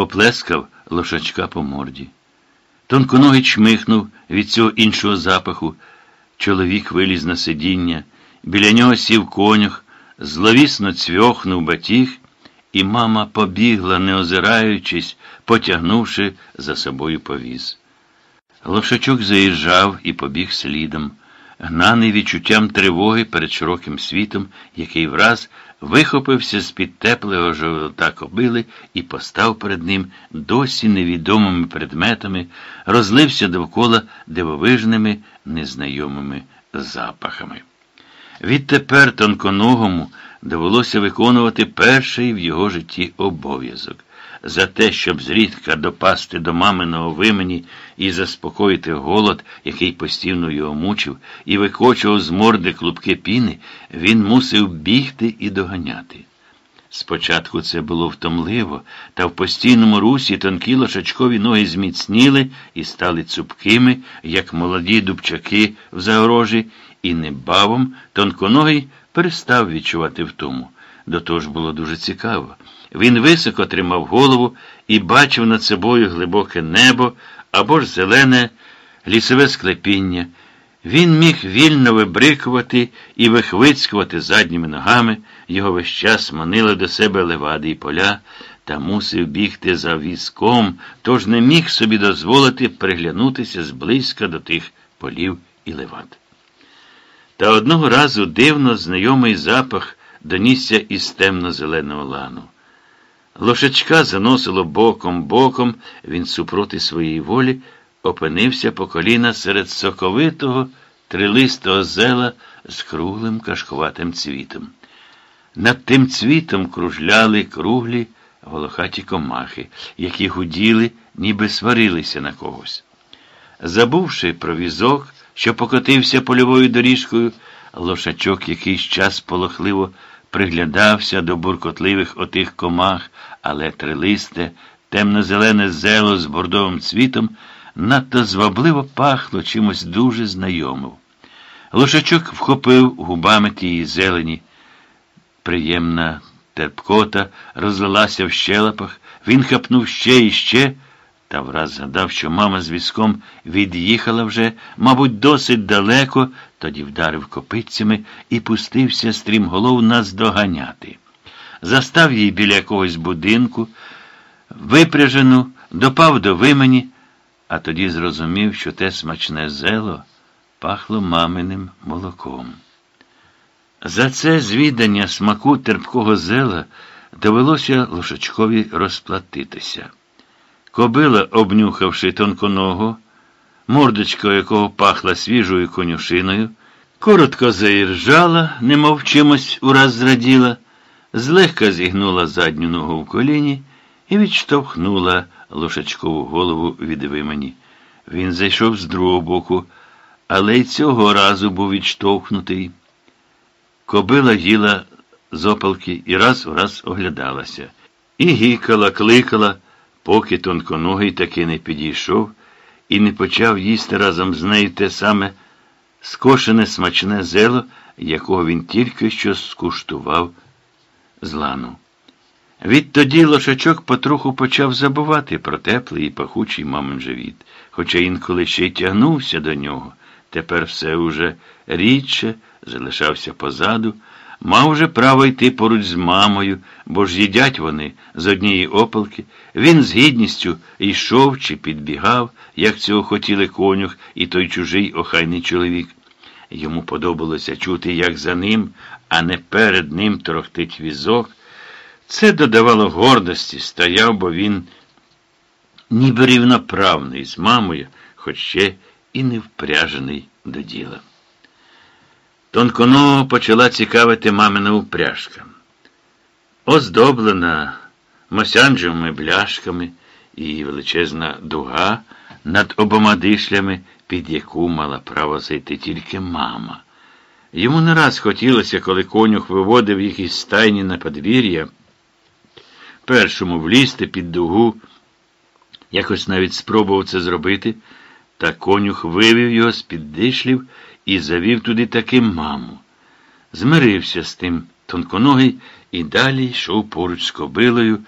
поплескав лошачка по морді. Тонконогий чмихнув від цього іншого запаху. Чоловік виліз на сидіння, біля нього сів конюх, зловісно цвьохнув батіг, і мама побігла, не озираючись, потягнувши за собою повіз. Лошачок заїжджав і побіг слідом, гнаний відчуттям тривоги перед широким світом, який враз вихопився з-під теплого живота кобили і постав перед ним досі невідомими предметами, розлився довкола дивовижними незнайомими запахами. Відтепер тонконогому довелося виконувати перший в його житті обов'язок. За те, щоб зрідка допасти до маминого вимені і заспокоїти голод, який постійно його мучив, і викочував з морди клубки піни, він мусив бігти і доганяти. Спочатку це було втомливо, та в постійному русі тонкі лошачкові ноги зміцніли і стали цупкими, як молоді дубчаки в загорожі, і небавом тонконогий перестав відчувати втому. До того ж було дуже цікаво. Він високо тримав голову і бачив над собою глибоке небо або ж зелене лісове склепіння. Він міг вільно вибрикувати і вихвицькувати задніми ногами, його весь час манили до себе левади і поля, та мусив бігти за візком, тож не міг собі дозволити приглянутися зблизька до тих полів і левад. Та одного разу дивно знайомий запах донісся із темно-зеленого лану. Лошачка заносило боком боком, він супроти своєї волі опинився по коліна серед соковитого, трилистого зела з круглим кашкуватим цвітом. Над тим цвітом кружляли круглі волохаті комахи, які гуділи, ніби сварилися на когось. Забувши про візок, що покотився польовою доріжкою, лошачок якийсь час полохливо приглядався до буркотливих отих комах, але трилисте, темно-зелене зело з бордовим цвітом надто звабливо пахло чимось дуже знайомим. Лошачок вхопив губами тієї зелені. Приємна терпкота розлилася в щелепах, він хапнув ще і ще, та враз згадав, що мама з візком від'їхала вже, мабуть, досить далеко, тоді вдарив копитцями і пустився стрімголов наздоганяти. Застав її біля якогось будинку, випряжену, допав до вимені, а тоді зрозумів, що те смачне зело пахло маминим молоком. За це звідання смаку терпкого зела довелося Лошачкові розплатитися. Кобила, обнюхавши тонконого, мордочка якого пахла свіжою конюшиною, коротко заіржала, немов чимось ураз зраділа, злегка зігнула задню ногу в коліні і відштовхнула лошачкову голову від вимені. Він зайшов з другого боку, але й цього разу був відштовхнутий. Кобила їла з опалки і раз у раз оглядалася. І гікала, кликала, поки тонконогий таки не підійшов і не почав їсти разом з нею те саме скошене смачне зело, якого він тільки що скуштував з лану. Відтоді лошачок потроху почав забувати про теплий і пахучий мамин живіт, хоча інколи ще й тягнувся до нього. Тепер все уже рідше залишався позаду, мав уже право йти поруч з мамою, бо ж їдять вони з однієї опалки. Він з гідністю йшов чи підбігав, як цього хотіли конюх і той чужий охайний чоловік. Йому подобалося чути, як за ним, а не перед ним торохтить візок. Це додавало гордості, стояв, бо він ніби рівноправний з мамою, хоч ще і не впряжений до діла. Тонконого почала цікавити мамина упряжка. Оздоблена мосянджевими бляшками і величезна дуга над обома дишлями, під яку мала право зайти тільки мама. Йому не раз хотілося, коли конюх виводив їх із стайні на подвір'я, першому влізти під дугу, якось навіть спробував це зробити, та конюх вивів його з-під дишлів і завів туди таки маму. Змирився з тим тонконогий і далі йшов поруч з кобилою,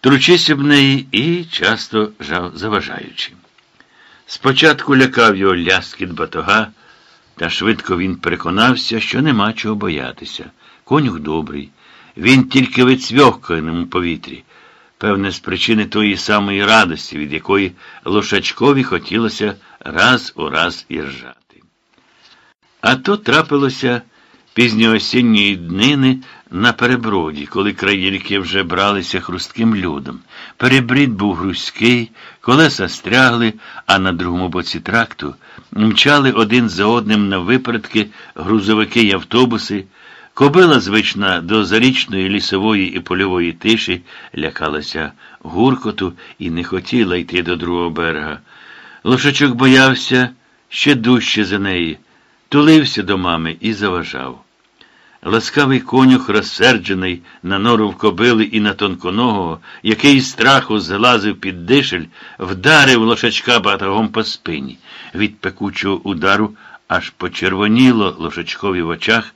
тручись об неї і часто жав заважаючи. Спочатку лякав його ляскіт батога, та швидко він переконався, що нема чого боятися. Конюх добрий. Він тільки вицвьохкає ньому повітрі, певне, з причини тої самої радості, від якої Лошачкові хотілося раз у раз іржати. А то трапилося пізньоосінньої днини на переброді, коли країльки вже бралися хрустким людом. Перебрід був грузький, колеса стрягли, а на другому боці тракту мчали один за одним на випередки грузовики й автобуси. Кобила, звична до зарічної лісової і польової тиші, лякалася гуркоту і не хотіла йти до другого берега. Лошачок боявся ще дужче за неї, тулився до мами і заважав. Ласкавий конюх, розсерджений на нору в кобили і на тонконогого, який з страху залазив під дишель, вдарив лошачка батагом по спині. Від пекучого удару аж почервоніло лошачкові в очах.